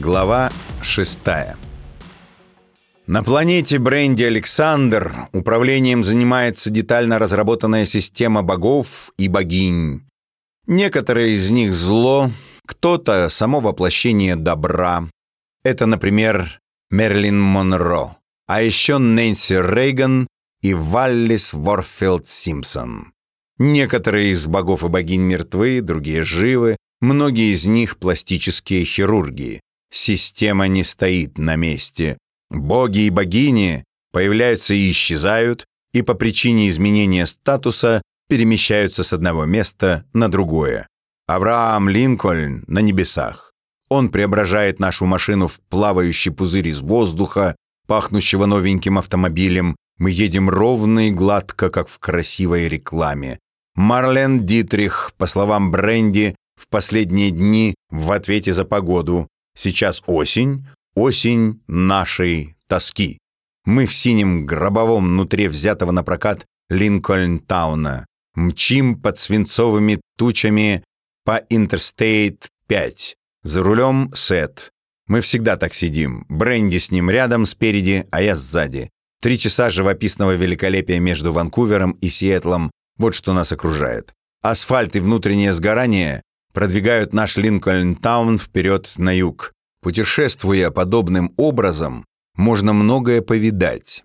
Глава 6 На планете Бренди Александр управлением занимается детально разработанная система богов и богинь. Некоторые из них зло, кто-то само воплощение добра. Это, например, Мерлин Монро, а еще Нэнси Рейган и Валлис Ворфилд Симпсон. Некоторые из богов и богинь мертвы, другие живы, многие из них пластические хирурги. Система не стоит на месте. Боги и богини появляются и исчезают, и по причине изменения статуса перемещаются с одного места на другое. Авраам Линкольн на небесах. Он преображает нашу машину в плавающий пузырь из воздуха, пахнущего новеньким автомобилем. Мы едем ровно и гладко, как в красивой рекламе. Марлен Дитрих, по словам Бренди, в последние дни в ответе за погоду. Сейчас осень, осень нашей тоски. Мы в синем гробовом нутре взятого на прокат Линкольн-тауна. Мчим под свинцовыми тучами по Интерстейт 5. За рулем Сет. Мы всегда так сидим. Бренди с ним рядом, спереди, а я сзади. Три часа живописного великолепия между Ванкувером и Сиэтлом. Вот что нас окружает. Асфальт и внутреннее сгорание продвигают наш Линкольн-таун вперед на юг. Путешествуя подобным образом, можно многое повидать.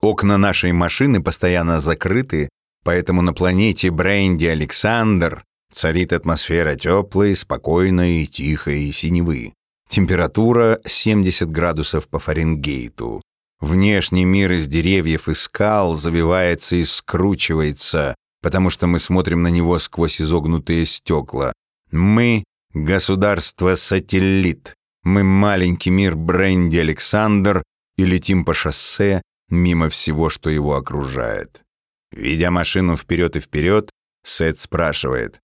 Окна нашей машины постоянно закрыты, поэтому на планете Бренди Александр царит атмосфера теплой, спокойной, тихой и синевы. Температура 70 градусов по Фаренгейту. Внешний мир из деревьев и скал завивается и скручивается, потому что мы смотрим на него сквозь изогнутые стекла. Мы — государство-сателлит. Мы маленький мир Бренди Александр и летим по шоссе мимо всего, что его окружает. Ведя машину вперед и вперед, Сет спрашивает.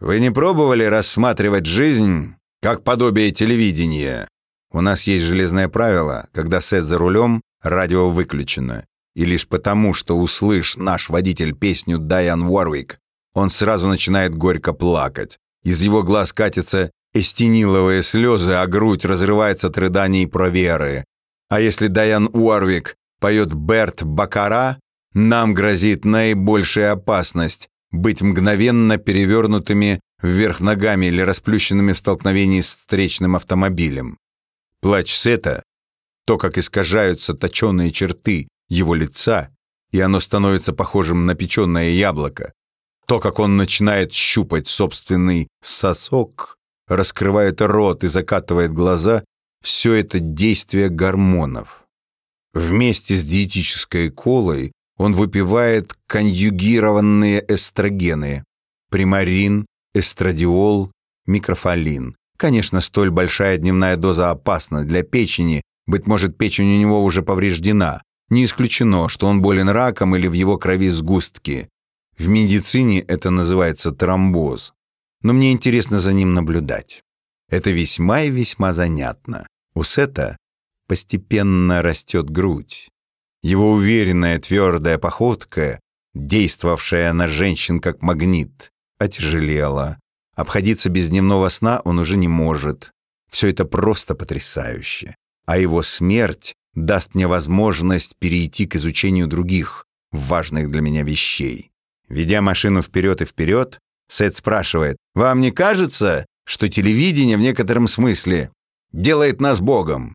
«Вы не пробовали рассматривать жизнь как подобие телевидения?» У нас есть железное правило, когда Сет за рулем, радио выключено. И лишь потому, что услышь наш водитель песню Дайан Уорвик, он сразу начинает горько плакать. Из его глаз катятся эстениловые слезы, а грудь разрывается от рыданий про веры. А если Дайан Уорвик поет Берт Бакара, нам грозит наибольшая опасность быть мгновенно перевернутыми вверх ногами или расплющенными в столкновении с встречным автомобилем. Плач Сета, то, как искажаются точеные черты его лица, и оно становится похожим на печеное яблоко, то, как он начинает щупать собственный сосок, раскрывает рот и закатывает глаза, все это действие гормонов. Вместе с диетической колой он выпивает конъюгированные эстрогены, примарин, эстрадиол, микрофолин. Конечно, столь большая дневная доза опасна для печени, быть может, печень у него уже повреждена. Не исключено, что он болен раком или в его крови сгустки. В медицине это называется тромбоз но мне интересно за ним наблюдать. Это весьма и весьма занятно. У Сета постепенно растет грудь. Его уверенная твердая походка, действовавшая на женщин как магнит, отяжелела. Обходиться без дневного сна он уже не может. Все это просто потрясающе. А его смерть даст мне возможность перейти к изучению других, важных для меня вещей. Ведя машину вперед и вперед, Сет спрашивает, «Вам не кажется, что телевидение в некотором смысле делает нас Богом?»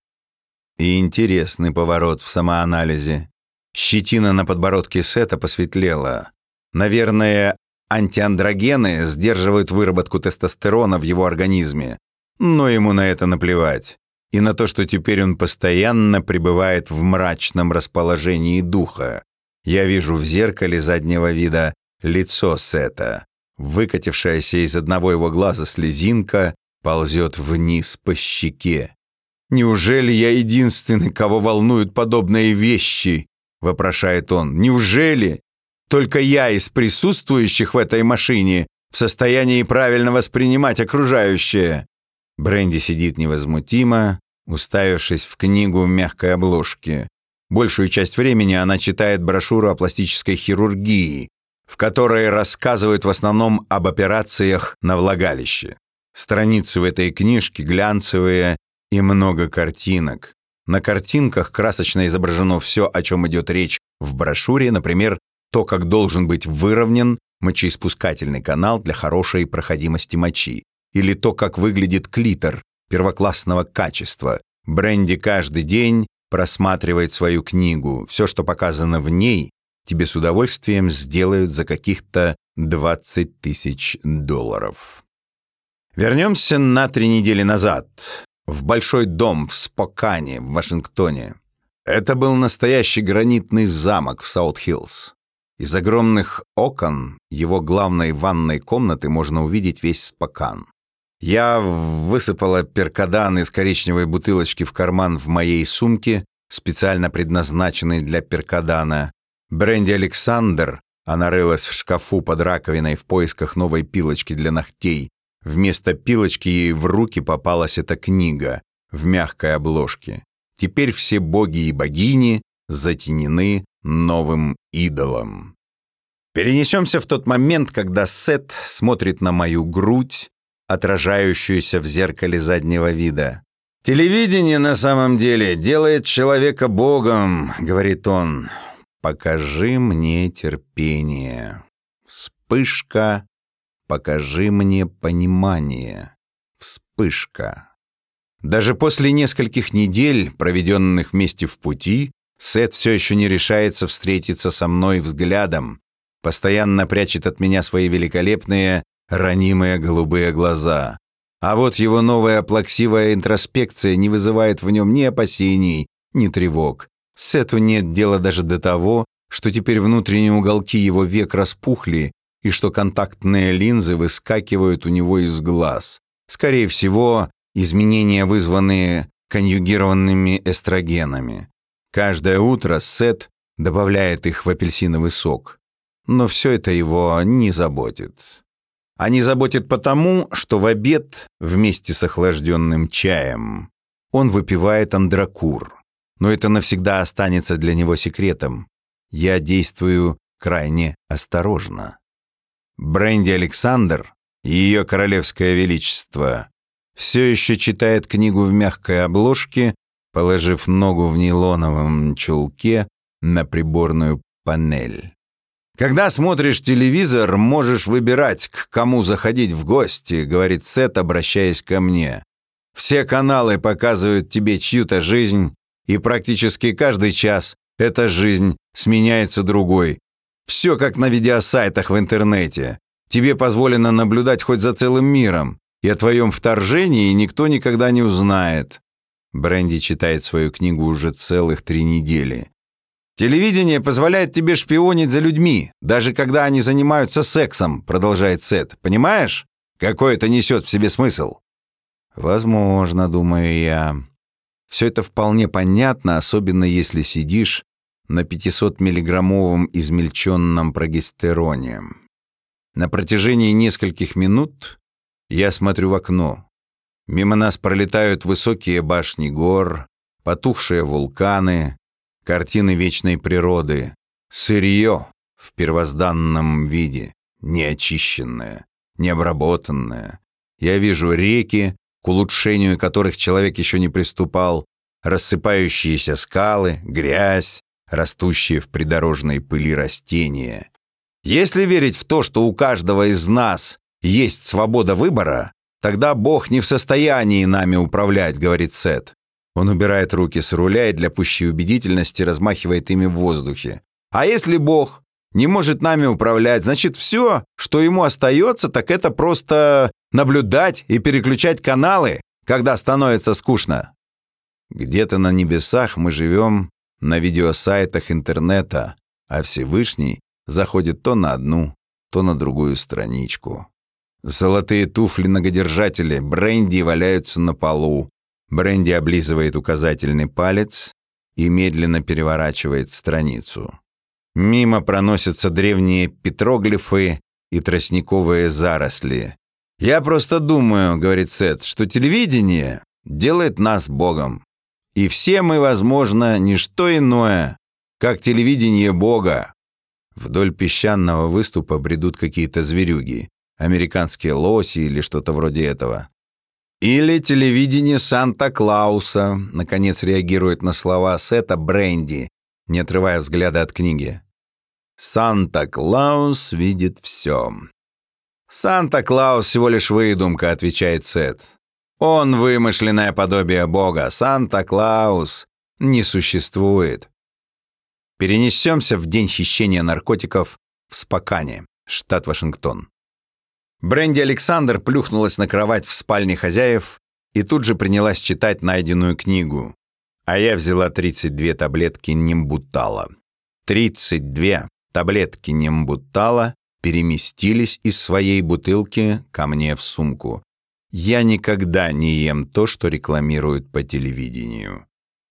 И интересный поворот в самоанализе. Щетина на подбородке Сета посветлела. Наверное, антиандрогены сдерживают выработку тестостерона в его организме. Но ему на это наплевать. И на то, что теперь он постоянно пребывает в мрачном расположении духа. Я вижу в зеркале заднего вида лицо Сета. Выкатившаяся из одного его глаза слезинка ползет вниз по щеке. «Неужели я единственный, кого волнуют подобные вещи?» — вопрошает он. «Неужели? Только я из присутствующих в этой машине в состоянии правильно воспринимать окружающее?» Бренди сидит невозмутимо, уставившись в книгу в мягкой обложке. Большую часть времени она читает брошюру о пластической хирургии, в которой рассказывают в основном об операциях на влагалище. Страницы в этой книжке глянцевые И много картинок. На картинках красочно изображено все, о чем идет речь в брошюре, например, то, как должен быть выровнен мочеиспускательный канал для хорошей проходимости мочи, или то, как выглядит клитор первоклассного качества. Бренди каждый день просматривает свою книгу. Все, что показано в ней, тебе с удовольствием сделают за каких-то 20 тысяч долларов. Вернемся на три недели назад в большой дом в Спокане, в Вашингтоне. Это был настоящий гранитный замок в Саут-Хиллз. Из огромных окон его главной ванной комнаты можно увидеть весь Спокан. Я высыпала перкадан из коричневой бутылочки в карман в моей сумке, специально предназначенной для перкадана. Бренди Александр, она рылась в шкафу под раковиной в поисках новой пилочки для ногтей, Вместо пилочки ей в руки попалась эта книга в мягкой обложке. Теперь все боги и богини затенены новым идолом. Перенесемся в тот момент, когда Сет смотрит на мою грудь, отражающуюся в зеркале заднего вида. «Телевидение на самом деле делает человека богом», — говорит он. «Покажи мне терпение». Вспышка Покажи мне понимание. Вспышка. Даже после нескольких недель, проведенных вместе в пути, Сет все еще не решается встретиться со мной взглядом, постоянно прячет от меня свои великолепные, ранимые голубые глаза. А вот его новая плаксивая интроспекция не вызывает в нем ни опасений, ни тревог. Сету нет дела даже до того, что теперь внутренние уголки его век распухли, и что контактные линзы выскакивают у него из глаз. Скорее всего, изменения, вызванные конъюгированными эстрогенами. Каждое утро Сет добавляет их в апельсиновый сок. Но все это его не заботит. А не заботит потому, что в обед вместе с охлажденным чаем он выпивает андракур. Но это навсегда останется для него секретом. Я действую крайне осторожно. Бренди Александр, ее королевское величество, все еще читает книгу в мягкой обложке, положив ногу в нейлоновом чулке на приборную панель. «Когда смотришь телевизор, можешь выбирать, к кому заходить в гости», — говорит Сет, обращаясь ко мне. «Все каналы показывают тебе чью-то жизнь, и практически каждый час эта жизнь сменяется другой, все как на видеосайтах в интернете. Тебе позволено наблюдать хоть за целым миром, и о твоем вторжении никто никогда не узнает. Бренди читает свою книгу уже целых три недели. «Телевидение позволяет тебе шпионить за людьми, даже когда они занимаются сексом», продолжает Сет. «Понимаешь, какой это несет в себе смысл?» «Возможно, думаю я. Все это вполне понятно, особенно если сидишь на 500-миллиграммовом измельченном прогестероне. На протяжении нескольких минут я смотрю в окно. Мимо нас пролетают высокие башни гор, потухшие вулканы, картины вечной природы, сырье в первозданном виде, неочищенное, необработанное. Я вижу реки, к улучшению которых человек еще не приступал, рассыпающиеся скалы, грязь, растущие в придорожной пыли растения. Если верить в то, что у каждого из нас есть свобода выбора, тогда Бог не в состоянии нами управлять, говорит Сет. Он убирает руки с руля и для пущей убедительности размахивает ими в воздухе. А если Бог не может нами управлять, значит все, что ему остается, так это просто наблюдать и переключать каналы, когда становится скучно. Где-то на небесах мы живем на видеосайтах интернета, а Всевышний заходит то на одну, то на другую страничку. Золотые туфли многодержатели Бренди валяются на полу. Бренди облизывает указательный палец и медленно переворачивает страницу. Мимо проносятся древние петроглифы и тростниковые заросли. «Я просто думаю, — говорит Сет, — что телевидение делает нас Богом. И все мы, возможно, не что иное, как телевидение Бога. Вдоль песчаного выступа бредут какие-то зверюги, американские лоси или что-то вроде этого. Или телевидение Санта-Клауса, наконец реагирует на слова Сета Бренди, не отрывая взгляда от книги. Санта-Клаус видит все. Санта-Клаус всего лишь выдумка, отвечает Сет. Он вымышленное подобие Бога. Санта-Клаус не существует. Перенесемся в день хищения наркотиков в Спокане, штат Вашингтон. Бренди Александр плюхнулась на кровать в спальне хозяев и тут же принялась читать найденную книгу. А я взяла 32 таблетки Нимбутала. 32 таблетки Нимбутала переместились из своей бутылки ко мне в сумку. Я никогда не ем то, что рекламируют по телевидению.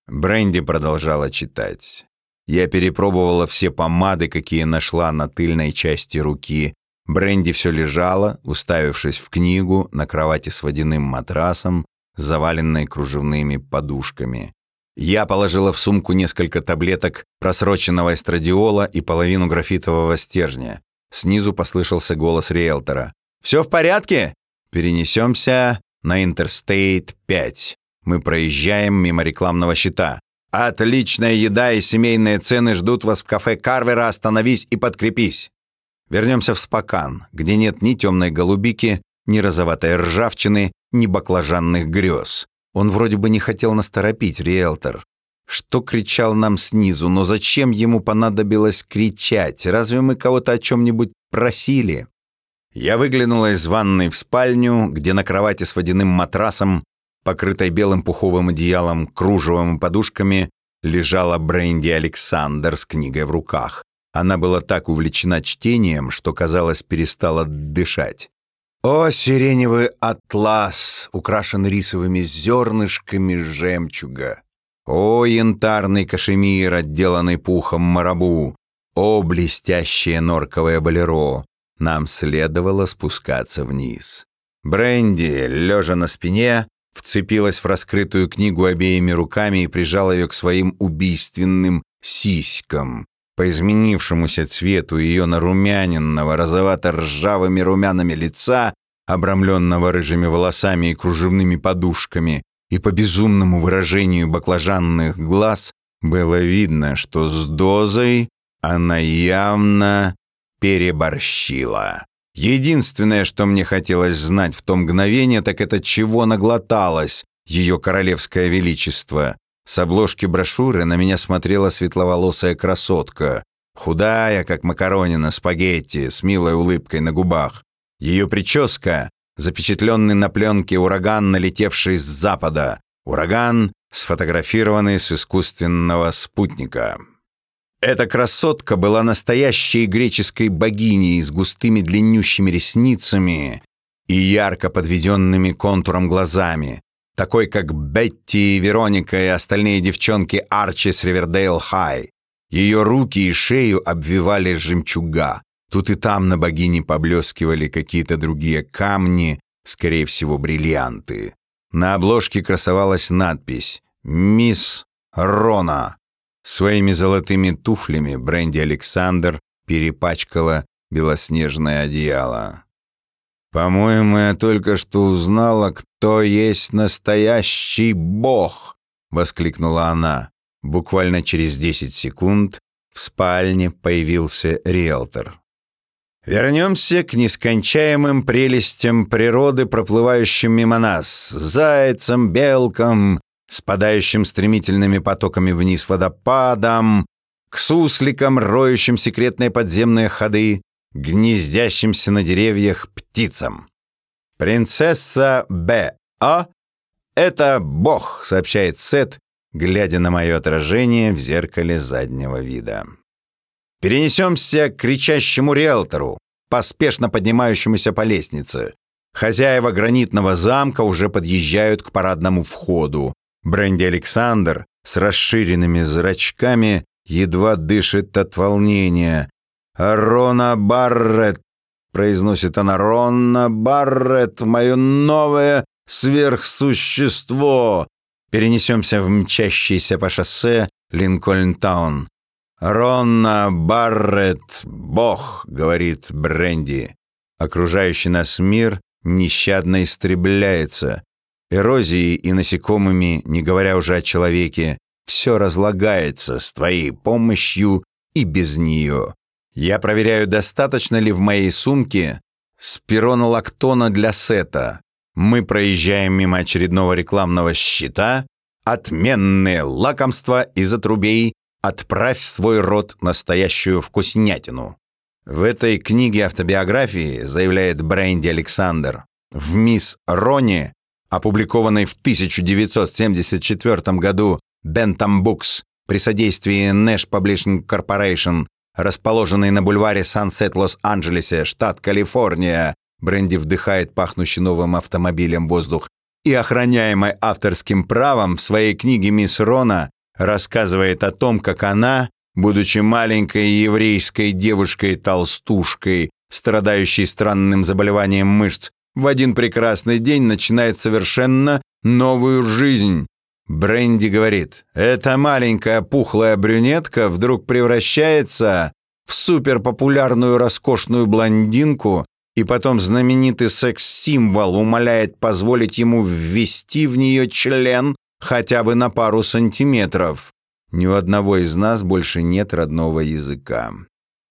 Бренди продолжала читать. Я перепробовала все помады, какие нашла на тыльной части руки, Бренди все лежала, уставившись в книгу на кровати с водяным матрасом, заваленной кружевными подушками. Я положила в сумку несколько таблеток просроченного эстрадиола и половину графитового стержня. Снизу послышался голос риэлтора. «Все в порядке? Перенесемся на Интерстейт 5. Мы проезжаем мимо рекламного щита. Отличная еда и семейные цены ждут вас в кафе Карвера. Остановись и подкрепись. Вернемся в Спокан, где нет ни темной голубики, ни розоватой ржавчины, ни баклажанных грез. Он вроде бы не хотел нас торопить, риэлтор. Что кричал нам снизу, но зачем ему понадобилось кричать? Разве мы кого-то о чем-нибудь просили? Я выглянула из ванной в спальню, где на кровати с водяным матрасом, покрытой белым пуховым одеялом, кружевом и подушками, лежала Бренди Александр с книгой в руках. Она была так увлечена чтением, что, казалось, перестала дышать. О, сиреневый атлас, украшен рисовыми зернышками жемчуга! О, янтарный кашемир, отделанный пухом марабу! О, блестящее норковое болеро! Нам следовало спускаться вниз. Бренди, лежа на спине, вцепилась в раскрытую книгу обеими руками и прижала ее к своим убийственным сиськам. По изменившемуся цвету ее нарумяненного розовато-ржавыми румянами лица, обрамленного рыжими волосами и кружевными подушками, и по безумному выражению баклажанных глаз, было видно, что с дозой она явно переборщила. Единственное, что мне хотелось знать в то мгновение, так это чего наглоталось ее королевское величество. С обложки брошюры на меня смотрела светловолосая красотка, худая, как макаронина спагетти, с милой улыбкой на губах. Ее прическа, запечатленный на пленке ураган, налетевший с запада, ураган, сфотографированный с искусственного спутника. Эта красотка была настоящей греческой богиней с густыми длиннющими ресницами и ярко подведенными контуром глазами, такой как Бетти, Вероника и остальные девчонки Арчи с Ривердейл Хай. Ее руки и шею обвивали жемчуга. Тут и там на богине поблескивали какие-то другие камни, скорее всего, бриллианты. На обложке красовалась надпись «Мисс Рона». Своими золотыми туфлями Бренди Александр перепачкала белоснежное одеяло. «По-моему, я только что узнала, кто есть настоящий бог!» — воскликнула она. Буквально через десять секунд в спальне появился риэлтор. Вернемся к нескончаемым прелестям природы, проплывающим мимо нас, зайцам, белкам, спадающим стремительными потоками вниз водопадом, к сусликам, роющим секретные подземные ходы, гнездящимся на деревьях птицам. «Принцесса Б. А? Это бог», — сообщает Сет, глядя на мое отражение в зеркале заднего вида. Перенесемся к кричащему риэлтору, поспешно поднимающемуся по лестнице. Хозяева гранитного замка уже подъезжают к парадному входу. Бренди Александр с расширенными зрачками едва дышит от волнения, «Рона Барретт!» — произносит она. «Рона Барретт, мое новое сверхсущество!» Перенесемся в мчащийся по шоссе Линкольн-таун. «Ронна Барретт, бог!» — говорит Бренди. Окружающий нас мир нещадно истребляется. эрозией и насекомыми, не говоря уже о человеке, все разлагается с твоей помощью и без нее. Я проверяю, достаточно ли в моей сумке спиронолактона для сета. Мы проезжаем мимо очередного рекламного щита. Отменные лакомства из отрубей. Отправь свой рот настоящую вкуснятину. В этой книге автобиографии, заявляет Бренди Александр, в «Мисс Рони», опубликованной в 1974 году Bentham Books при содействии Nash Publishing Corporation, расположенной на бульваре Сансет Лос-Анджелесе, штат Калифорния, Бренди вдыхает пахнущий новым автомобилем воздух, и охраняемой авторским правом в своей книге «Мисс Рона» рассказывает о том, как она, будучи маленькой еврейской девушкой-толстушкой, страдающей странным заболеванием мышц, в один прекрасный день начинает совершенно новую жизнь, Бренди говорит, эта маленькая пухлая брюнетка вдруг превращается в суперпопулярную роскошную блондинку, и потом знаменитый секс-символ умоляет позволить ему ввести в нее член хотя бы на пару сантиметров. Ни у одного из нас больше нет родного языка.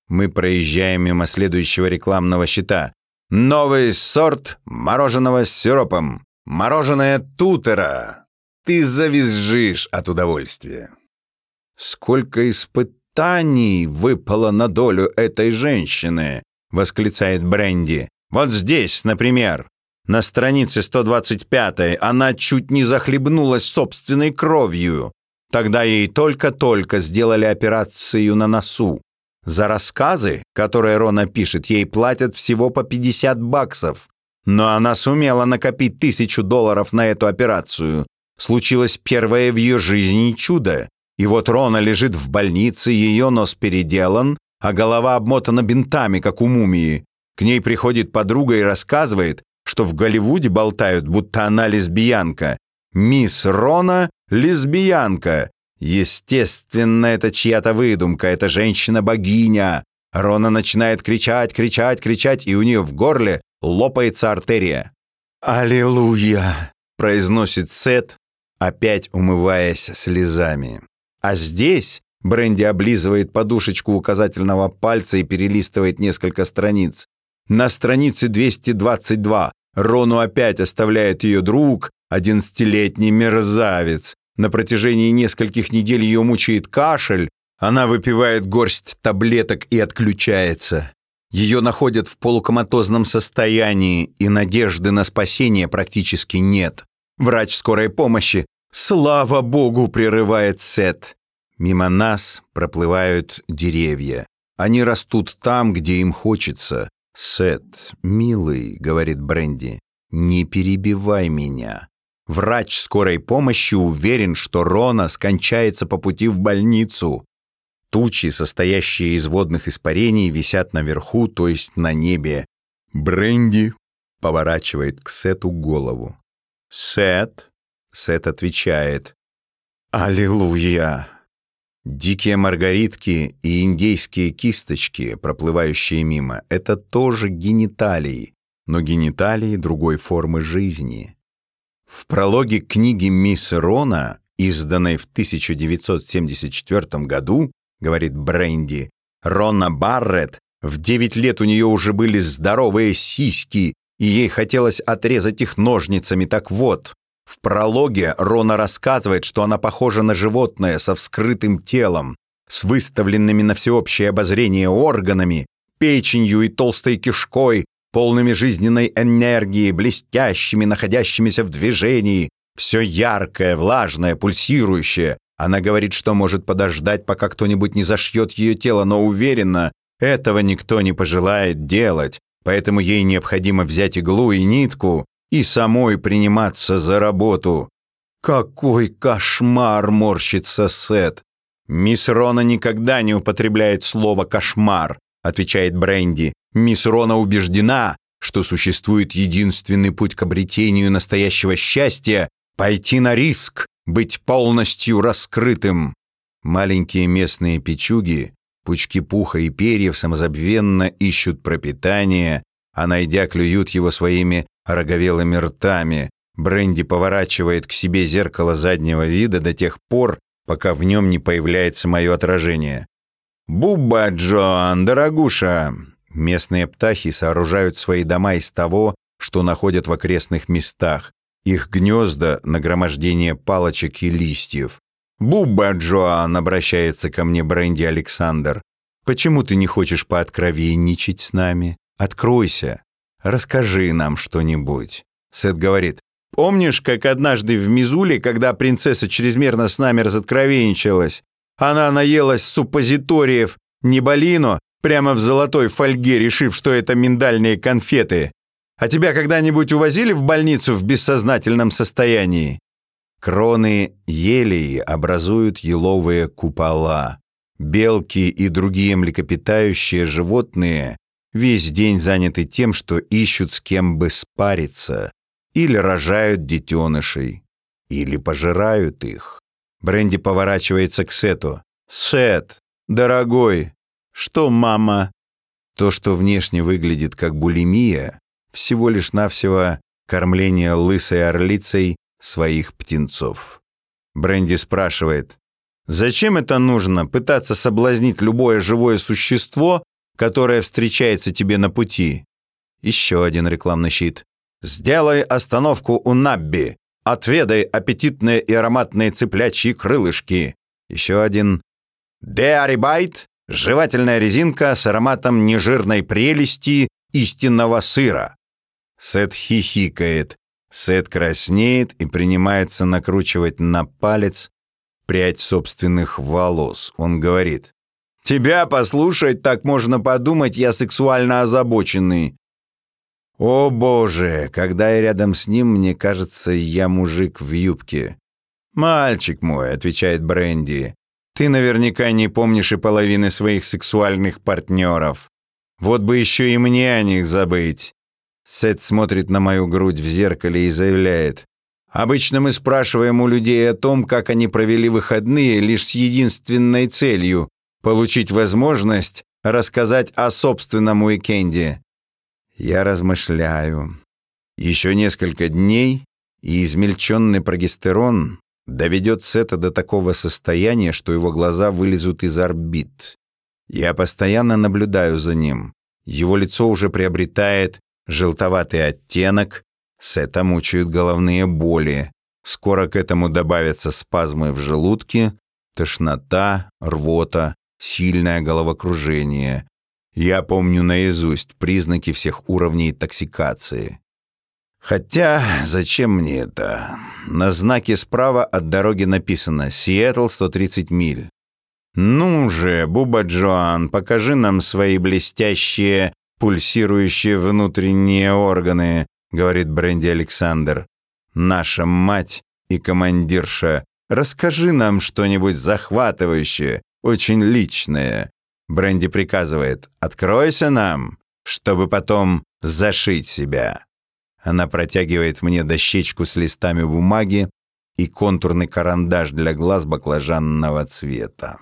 Мы проезжаем мимо следующего рекламного щита. Новый сорт мороженого с сиропом. Мороженое Тутера. Ты завизжишь от удовольствия. Сколько испытаний выпало на долю этой женщины, восклицает Бренди. Вот здесь, например, на странице 125 она чуть не захлебнулась собственной кровью. Тогда ей только-только сделали операцию на носу. За рассказы, которые Рона пишет, ей платят всего по 50 баксов. Но она сумела накопить тысячу долларов на эту операцию случилось первое в ее жизни чудо. И вот Рона лежит в больнице, ее нос переделан, а голова обмотана бинтами, как у мумии. К ней приходит подруга и рассказывает, что в Голливуде болтают, будто она лесбиянка. Мисс Рона — лесбиянка. Естественно, это чья-то выдумка, это женщина-богиня. Рона начинает кричать, кричать, кричать, и у нее в горле лопается артерия. «Аллилуйя!» — произносит Сет, опять умываясь слезами. А здесь Бренди облизывает подушечку указательного пальца и перелистывает несколько страниц. На странице 222 Рону опять оставляет ее друг, одиннадцатилетний мерзавец. На протяжении нескольких недель ее мучает кашель, она выпивает горсть таблеток и отключается. Ее находят в полукоматозном состоянии, и надежды на спасение практически нет. Врач скорой помощи «Слава богу!» — прерывает Сет. Мимо нас проплывают деревья. Они растут там, где им хочется. «Сет, милый», — говорит Бренди, — «не перебивай меня». Врач скорой помощи уверен, что Рона скончается по пути в больницу. Тучи, состоящие из водных испарений, висят наверху, то есть на небе. Бренди поворачивает к Сету голову. «Сет?» Сет отвечает «Аллилуйя!» Дикие маргаритки и индейские кисточки, проплывающие мимо, это тоже гениталии, но гениталии другой формы жизни. В прологе книги «Мисс Рона», изданной в 1974 году, говорит Бренди, Рона Барретт, в 9 лет у нее уже были здоровые сиськи, и ей хотелось отрезать их ножницами. Так вот, в прологе Рона рассказывает, что она похожа на животное со вскрытым телом, с выставленными на всеобщее обозрение органами, печенью и толстой кишкой, полными жизненной энергии, блестящими, находящимися в движении, все яркое, влажное, пульсирующее. Она говорит, что может подождать, пока кто-нибудь не зашьет ее тело, но уверена, этого никто не пожелает делать, поэтому ей необходимо взять иглу и нитку и самой приниматься за работу. Какой кошмар морщится Сет. Мисс Рона никогда не употребляет слово «кошмар», отвечает Бренди. Мисс Рона убеждена, что существует единственный путь к обретению настоящего счастья — пойти на риск, быть полностью раскрытым. Маленькие местные печуги, пучки пуха и перьев самозабвенно ищут пропитание, а найдя клюют его своими роговелыми ртами. Бренди поворачивает к себе зеркало заднего вида до тех пор, пока в нем не появляется мое отражение. «Бубба, Джоан, дорогуша!» Местные птахи сооружают свои дома из того, что находят в окрестных местах. Их гнезда — нагромождение палочек и листьев. «Бубба, Джоан!» — обращается ко мне Бренди Александр. «Почему ты не хочешь пооткровенничать с нами? Откройся. Расскажи нам что-нибудь». Сет говорит, «Помнишь, как однажды в Мизуле, когда принцесса чрезмерно с нами разоткровенничалась, она наелась суппозиториев Неболино прямо в золотой фольге, решив, что это миндальные конфеты. А тебя когда-нибудь увозили в больницу в бессознательном состоянии? Кроны елей образуют еловые купола. Белки и другие млекопитающие животные весь день заняты тем, что ищут с кем бы спариться, или рожают детенышей, или пожирают их. Бренди поворачивается к Сету. «Сет, дорогой, что мама?» То, что внешне выглядит как булимия, всего лишь навсего кормление лысой орлицей своих птенцов. Бренди спрашивает, «Зачем это нужно, пытаться соблазнить любое живое существо, которое встречается тебе на пути?» Еще один рекламный щит. «Сделай остановку у Набби. Отведай аппетитные и ароматные цыплячьи крылышки. Еще один. Деарибайт — жевательная резинка с ароматом нежирной прелести истинного сыра. Сет хихикает. Сет краснеет и принимается накручивать на палец прядь собственных волос. Он говорит. «Тебя послушать, так можно подумать, я сексуально озабоченный. О боже, когда я рядом с ним, мне кажется, я мужик в юбке. «Мальчик мой», — отвечает Бренди, — «ты наверняка не помнишь и половины своих сексуальных партнеров. Вот бы еще и мне о них забыть». Сет смотрит на мою грудь в зеркале и заявляет, «Обычно мы спрашиваем у людей о том, как они провели выходные, лишь с единственной целью — получить возможность рассказать о собственном уикенде. Я размышляю. Еще несколько дней, и измельченный прогестерон доведет Сета до такого состояния, что его глаза вылезут из орбит. Я постоянно наблюдаю за ним. Его лицо уже приобретает желтоватый оттенок, Сета мучают головные боли. Скоро к этому добавятся спазмы в желудке, тошнота, рвота, сильное головокружение. Я помню наизусть признаки всех уровней токсикации. Хотя, зачем мне это? На знаке справа от дороги написано «Сиэтл 130 миль». «Ну же, Буба Джоан, покажи нам свои блестящие, пульсирующие внутренние органы», говорит Бренди Александр. «Наша мать и командирша, расскажи нам что-нибудь захватывающее, очень личное. Бренди приказывает «Откройся нам, чтобы потом зашить себя». Она протягивает мне дощечку с листами бумаги и контурный карандаш для глаз баклажанного цвета.